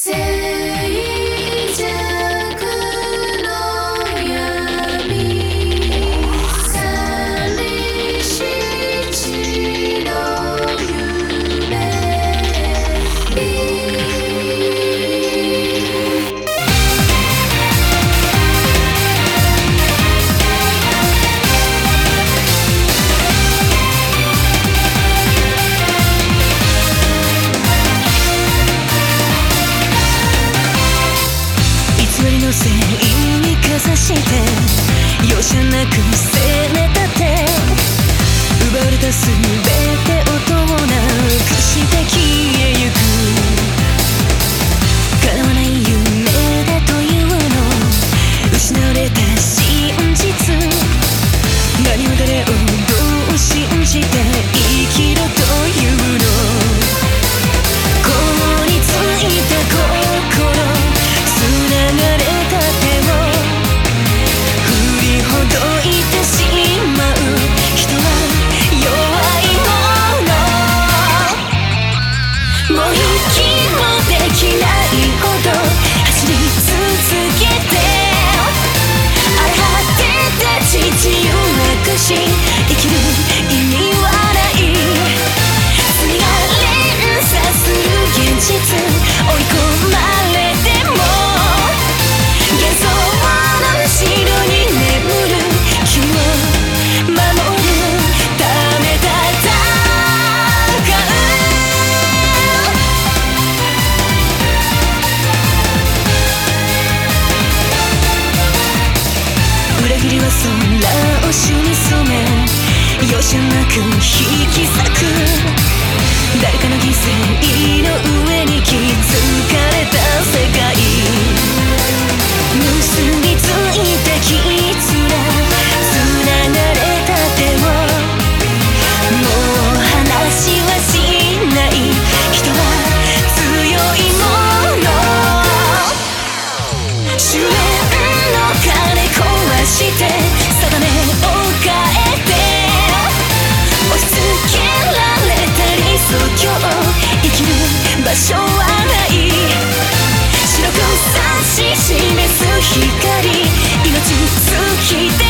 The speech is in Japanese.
See 意にかざして容赦なく攻め立て奪われた全てを盗難空を染め容赦なく引き裂く。光命尽きて